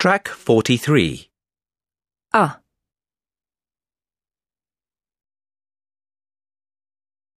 Track 43. Ah.